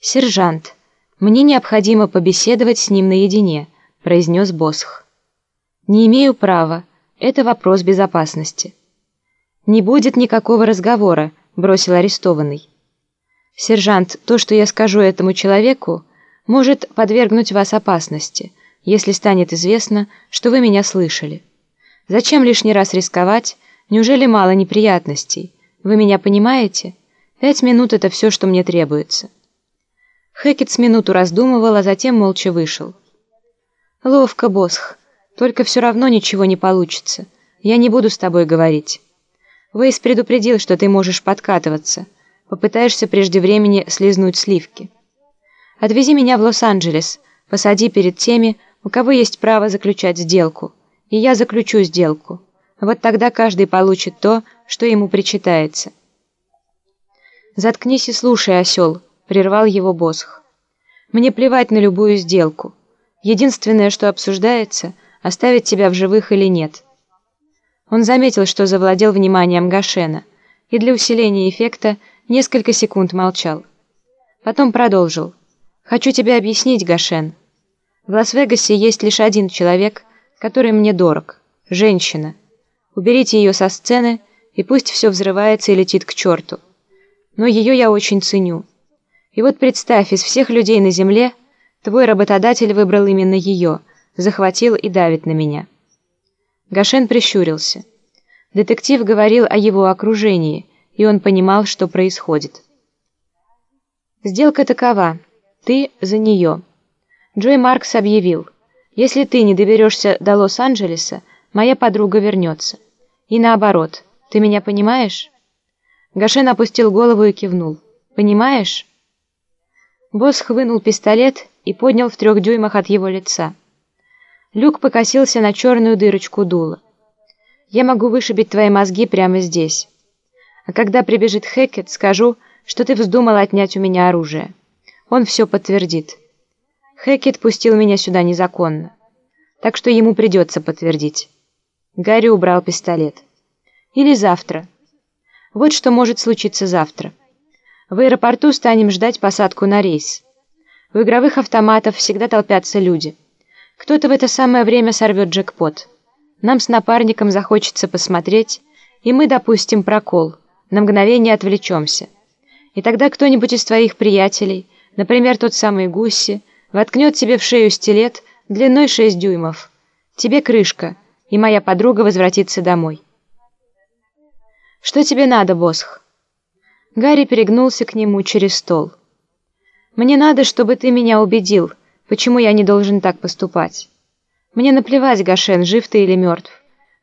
«Сержант, мне необходимо побеседовать с ним наедине», — произнес Босх. «Не имею права. Это вопрос безопасности». «Не будет никакого разговора», — бросил арестованный. «Сержант, то, что я скажу этому человеку, может подвергнуть вас опасности, если станет известно, что вы меня слышали. Зачем лишний раз рисковать? Неужели мало неприятностей? Вы меня понимаете? Пять минут — это все, что мне требуется». Хэкет с минуту раздумывал, а затем молча вышел. «Ловко, Босх. Только все равно ничего не получится. Я не буду с тобой говорить. Вейс предупредил, что ты можешь подкатываться. Попытаешься прежде времени слизнуть сливки. Отвези меня в Лос-Анджелес, посади перед теми, у кого есть право заключать сделку. И я заключу сделку. Вот тогда каждый получит то, что ему причитается». «Заткнись и слушай, осел», — прервал его Босх. «Мне плевать на любую сделку. Единственное, что обсуждается, оставить тебя в живых или нет». Он заметил, что завладел вниманием Гашена, и для усиления эффекта несколько секунд молчал. Потом продолжил. «Хочу тебе объяснить, Гашен. В Лас-Вегасе есть лишь один человек, который мне дорог — женщина. Уберите ее со сцены, и пусть все взрывается и летит к черту. Но ее я очень ценю». И вот представь, из всех людей на земле твой работодатель выбрал именно ее, захватил и давит на меня. Гашен прищурился. Детектив говорил о его окружении, и он понимал, что происходит. Сделка такова. Ты за нее. Джой Маркс объявил, если ты не доберешься до Лос-Анджелеса, моя подруга вернется. И наоборот. Ты меня понимаешь? Гашен опустил голову и кивнул. Понимаешь? Босс хвынул пистолет и поднял в трех дюймах от его лица. Люк покосился на черную дырочку дула. «Я могу вышибить твои мозги прямо здесь. А когда прибежит Хекет, скажу, что ты вздумал отнять у меня оружие. Он все подтвердит. Хекет пустил меня сюда незаконно, так что ему придется подтвердить». Гарри убрал пистолет. «Или завтра. Вот что может случиться завтра». В аэропорту станем ждать посадку на рейс. У игровых автоматов всегда толпятся люди. Кто-то в это самое время сорвет джекпот. Нам с напарником захочется посмотреть, и мы допустим прокол, на мгновение отвлечемся. И тогда кто-нибудь из твоих приятелей, например, тот самый Гусси, воткнет тебе в шею стилет длиной 6 дюймов. Тебе крышка, и моя подруга возвратится домой. Что тебе надо, Босх? Гарри перегнулся к нему через стол. «Мне надо, чтобы ты меня убедил, почему я не должен так поступать. Мне наплевать, Гашен, жив ты или мертв,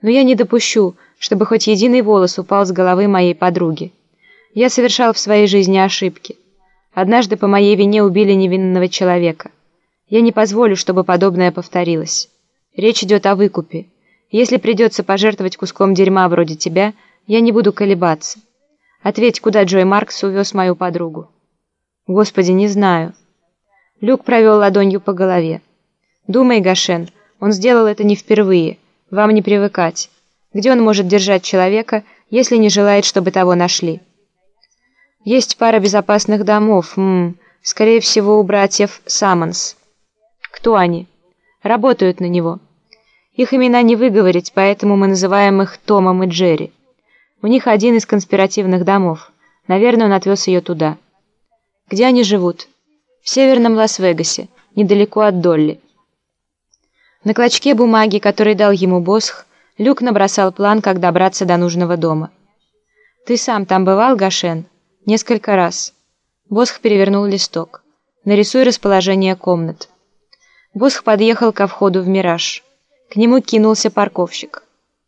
но я не допущу, чтобы хоть единый волос упал с головы моей подруги. Я совершал в своей жизни ошибки. Однажды по моей вине убили невинного человека. Я не позволю, чтобы подобное повторилось. Речь идет о выкупе. Если придется пожертвовать куском дерьма вроде тебя, я не буду колебаться». Ответь, куда Джой Маркс увез мою подругу. Господи, не знаю. Люк провел ладонью по голове. Думай, Гашен, он сделал это не впервые. Вам не привыкать. Где он может держать человека, если не желает, чтобы того нашли? Есть пара безопасных домов. М -м, скорее всего, у братьев Саммонс. Кто они? Работают на него. Их имена не выговорить, поэтому мы называем их Томом и Джерри. У них один из конспиративных домов. Наверное, он отвез ее туда. Где они живут? В северном Лас-Вегасе, недалеко от Долли. На клочке бумаги, который дал ему Босх, Люк набросал план, как добраться до нужного дома. «Ты сам там бывал, Гашен?» «Несколько раз». Босх перевернул листок. «Нарисуй расположение комнат». Босх подъехал ко входу в «Мираж». К нему кинулся парковщик.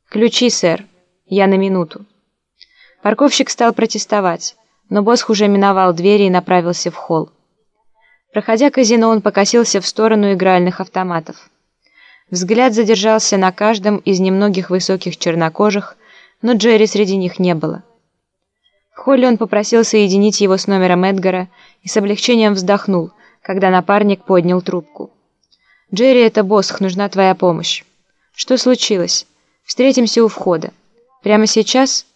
«Ключи, сэр. Я на минуту». Парковщик стал протестовать, но Босх уже миновал двери и направился в холл. Проходя казино, он покосился в сторону игральных автоматов. Взгляд задержался на каждом из немногих высоких чернокожих, но Джерри среди них не было. В холле он попросил соединить его с номером Эдгара и с облегчением вздохнул, когда напарник поднял трубку. «Джерри, это Босх, нужна твоя помощь». «Что случилось? Встретимся у входа. Прямо сейчас?»